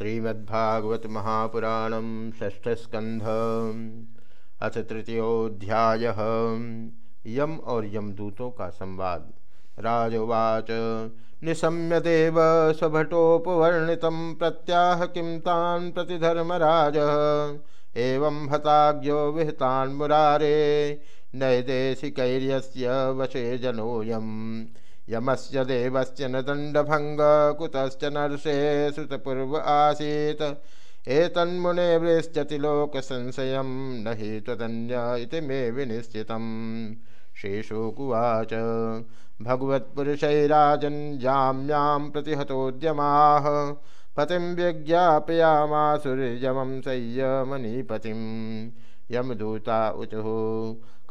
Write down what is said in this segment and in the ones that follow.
श्रीमद्भागवत महापुराण षष्ठस्कंध अथ तृतीयोध्याय यम और यमदूतों का संवाद। राजवाच निशम्य देव स्वभटोपवर्णित प्रत्याह किं प्रतिधर्मराज। एवं हताज्ञो विहतान् मुरारे वशे जनोऽयम् यमस्य देवस्य न दण्डभङ्ग, कुतश्च नर्षे श्रुतपूर्व आसीत्। एतन्मुने वृश्चति लोकसंशयं न हि त्वदन्य इति मे विनिश्चितं श्रीशुकुवाच। भगवत्पुरुषैराजन् जाम्यां प्रतिहतोद्यमाः। पतिं विज्ञापयामासुर्यमं संयमनीपतिं यमदूता ऊचुः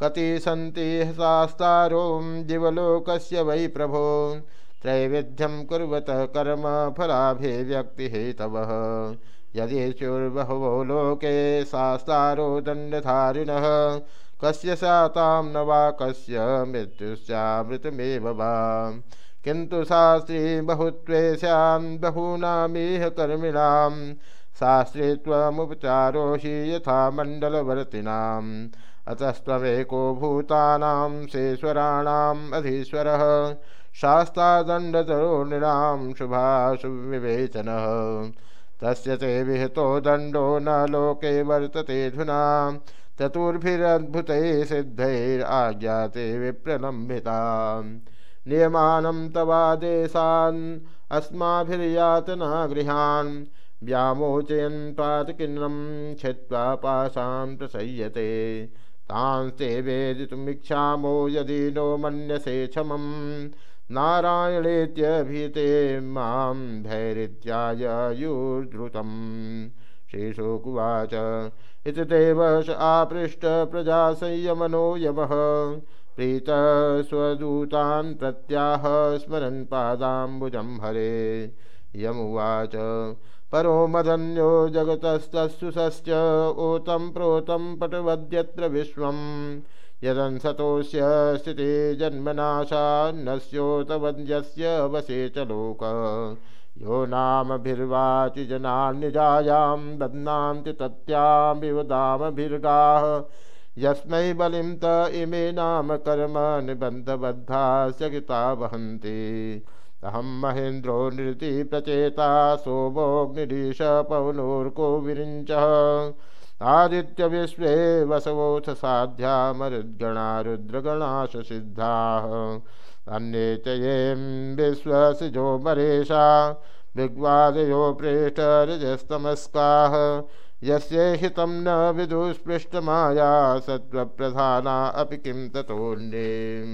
कति सन्ति शास्तारो दिवलोकस्य वै प्रभो। त्रैविध्यं कुर्वत कर्म फलाभिव्यक्तिहेतवः यदि चुर्बहवो लोके शास्तारो दण्डधारिणः, कस्य सातां न वा कस्य मृत्युश्चामृतमेव वा। किन्तु शास्त्री बहुत्वेषां बहूनामिह कर्मिणां शास्त्री त्वमुपचारोषि यथा मण्डलवर्तिनाम्। अतस्त्वमेको भूतानां शेश्वराणाम् अधीश्वरः। शास्तादण्डतरो नृणां शुभाशुविवेचनः। तस्य ते विहितो दण्डो न लोके वर्तते धुना। चतुर्भिरद्भुतैः सिद्धैराज्ञाते विप्रलम्बिता नियमानं तवादेशान् अस्माभिर्यातना गृहान् व्यामोचयन् पातकिन्नं छित्त्वा पाशां प्रसह्यते तांस्ते वेदितुमीक्षामो यदि नो मन्यसे क्षमं नारायणेत्यभिते माँ धैर्यत्यायुर्द्रुतं श्रीशोकुवाच। इति देव आपृष्ट प्रजासंयमनो यमः प्रीत प्रत्याह स्मरन् पादाम्बुजं हरे। यमुवाच। परो मदन्यो जगतस्तुसश्च ओतं प्रोतं पटवद्यत्र विश्वं। यदंसतोऽस्य स्थिते जन्मनाशान्नस्योतवद्यस्य वशे च लोक यो नामभिर्वाचि जनान्निजायां बध्नान्ति तत्यामिव दामभिर्गाः। यस्मै बलिं त इमे नाम कर्म निबन्धबद्धा सगिता वहन्ति। अहम महेन्द्रो नृति प्रचेता सोमोग्निरीश पवनोर्को विरिञ्च आदित्य विश्व वसवोथ साध्या मरुद्गणा रुद्रगणाश सिद्धाः अन्ये च यें विश्वसिजो मरेशा, विग्वादयो प्रेष्ठरजस्तमस्काः यस्य हितं न विदुस्पृष्टमाया सत्त्वप्रधाना अपि किं ततोऽन्ये।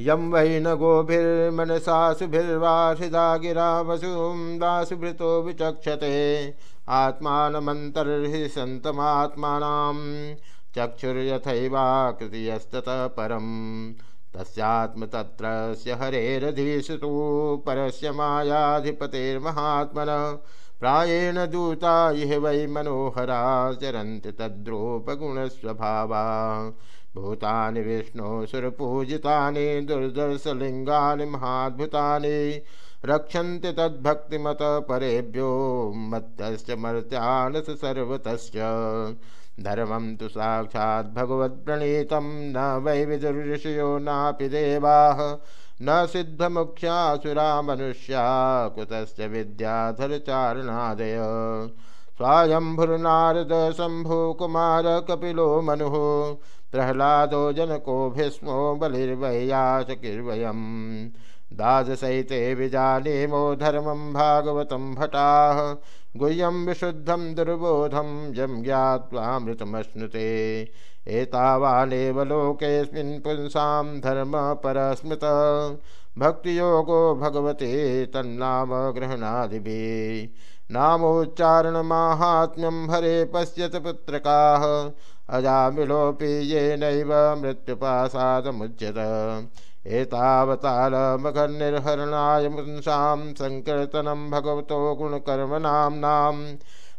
यम वै न गोभिर्मनसासुभिर्वासिदा गिरा वसुं दासुभृतो विचक्षते। आत्मानमन्तर्हि सन्तमात्मानां चक्षुर्यथैवाकृतियस्ततः परं। तस्यात्मतत्रस्य हरेरधीषु तु परस्य मायाधिपतेर्महात्मनः। प्रायेण दूता इह वै मनोहरा, चरन्ति तद्रूपगुणस्वभावा। भूतानि विष्णु सुरपूजितानि, दुर्दर्शलिङ्गानि महाद्भुतानि, रक्षन्ति तद्भक्तिमत परेभ्यो, मत्तश्च मर्त्यानस सर्वतश्च। धर्मं तु साक्षात् न वै विदुर्षयो नापि देवाः। न सिद्धमुख्यासुरा मनुष्या कुतश्च विद्याधरचारणादय स्वायम्भुर्नारद शम्भुकुमार कपिलो मनुः, प्रह्लादो जनको भीष्मो बलिर्वह्याचकिर्वयम् दाससहिते विजानीमो धर्मं भागवतं भटाः गुह्यं विशुद्धं दुर्बोधं यं ज्ञात्वामृतमश्नुते एतावानेव लोकेऽस्मिन् पुंसां धर्मपरस्मृत। भक्तियोगो भगवते तन्नाम गृह्णादिभिः नामोच्चारणमाहात्म्यं हरे पश्यत पुत्रकाः। अजामिलोऽपि येनैव मृत्युपासादमुच्यत। एतावतालमघनिर्हरणाय पुंसां सङ्कीर्तनं भगवतो गुणकर्मनाम्नां।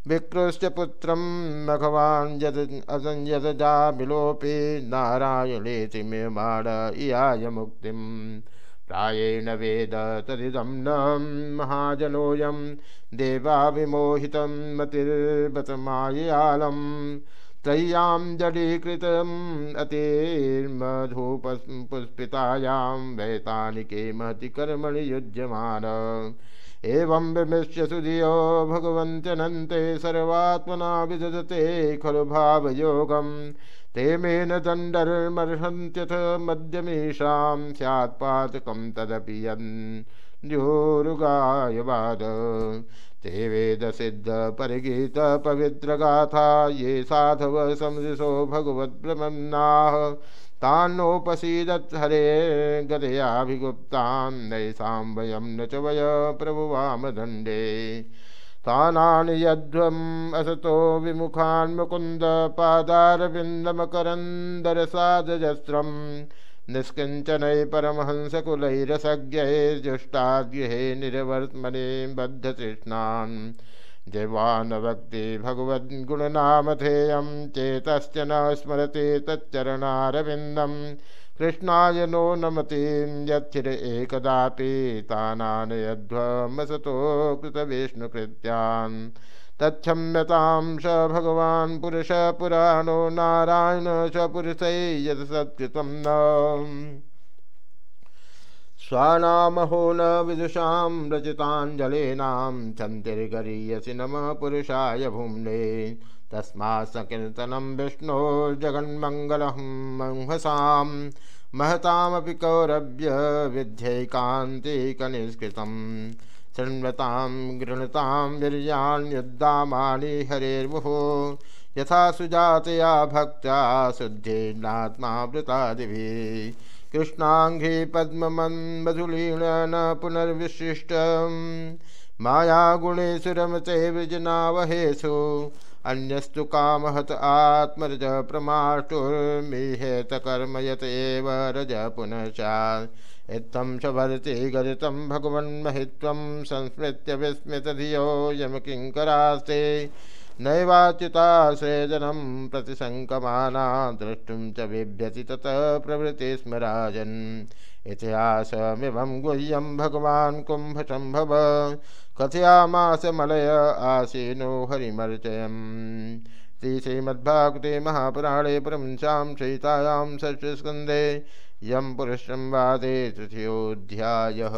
विकृष्य पुत्रं मघवान् यद् यदजामिलोऽपि नारायणेति मे माड इयाय मुक्तिं। प्राएण वेद तदिदं न महाजनोऽयं। देवा विमोहितं मतिर्बतमायालं त्रय्यां जडीकृतम् अतिर्मधुपुष्पितायां वैतानिके महति कर्मणि युज्यमान। एवं विमिश्य सुधियो भगवन्त्यनन्ते सर्वात्मना विदधते खलु भावयोगम् ते मेन दण्डर्मर्हन्त्यथ मध्यमेषां स्यात्पातकं तदपि यन्योरुगायवाद ते वेदसिद्धपरिगीतपवित्रगाथा ये साधव संसो भगवद्ब्रह्मन्नाः तान्नोपसीदत् हरे गदयाभिगुप्तान् नैषां वयं न च वय प्रभुवामदण्डे तानानि यध्वम् असतो विमुखान् मुकुन्दपादारविन्दमकरन्दरसादजस्रम् निष्किञ्चनै परमहंसकुलैरसज्ञैर्जुष्टाद्युहे निरवर्त्मने बद्धतृष्णान् जैवानभक्ति भगवद्गुणनामधेयं चेतश्च न स्मरते तच्चरणारविन्दं कृष्णाय नो नमतीं यच्छिर एकदापि तानानयध्वमसतो कृतविष्णुकृत्यान् तच्छम्यतां स भगवान् पुराणो नारायण स पुरुषै यत् सत्कृतं न। स्वानामहो न विदुषां रचिताञ्जलीनां चन्तिर्गरीयसि नमः पुरुषाय भुम्ने। तस्मात् सकीर्तनं विष्णोर्जगन्मङ्गलं मंहसां। महतामपि कौरव्य विद्यैकान्तिकनिष्कृतं शृण्वतां गृह्णतां वीर्यान्युद्दामानि हरेर्मुहो यथा सुजातया भक्त्या शुद्धेनात्मा वृतादिभिः कृष्णाघ्रे पद्ममन्मधुलीण न पुनर्विशिष्ट मायागुणेषु रमते वृजनावहेषु। अन्यस्तु कामहत आत्मरज यत एव रज पुनश्चात्थं च भरति गदितं भगवन्महित्वं संस्मृत्य विस्मृतधियो यमकिङ्करास्ते। नैवाच्युताश्रेजनं प्रतिशङ्कमाना द्रष्टुं च बिभ्यति ततः प्रवृत्ति स्म राजन् इतिहासमिमं गुह्यं भगवान् कुम्भसम्भव कथयामास मलय आसीनो हरिमर्चयम् श्रीश्रीमद्भागवते महापुराणे प्रवंशां सहितायां षष्ठस्कन्धे यं पुरुषं वादे तृतीयोऽध्यायः।